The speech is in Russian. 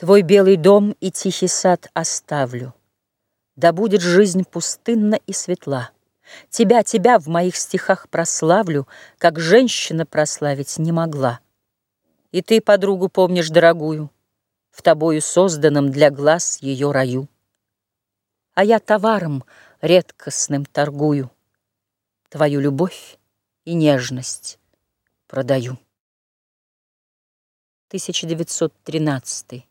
Твой белый дом и тихий сад оставлю. Да будет жизнь пустынна и светла. Тебя, тебя в моих стихах прославлю, Как женщина прославить не могла. И ты подругу помнишь дорогую, В тобою созданном для глаз ее раю. А я товаром редкостным торгую, Твою любовь и нежность продаю. 1913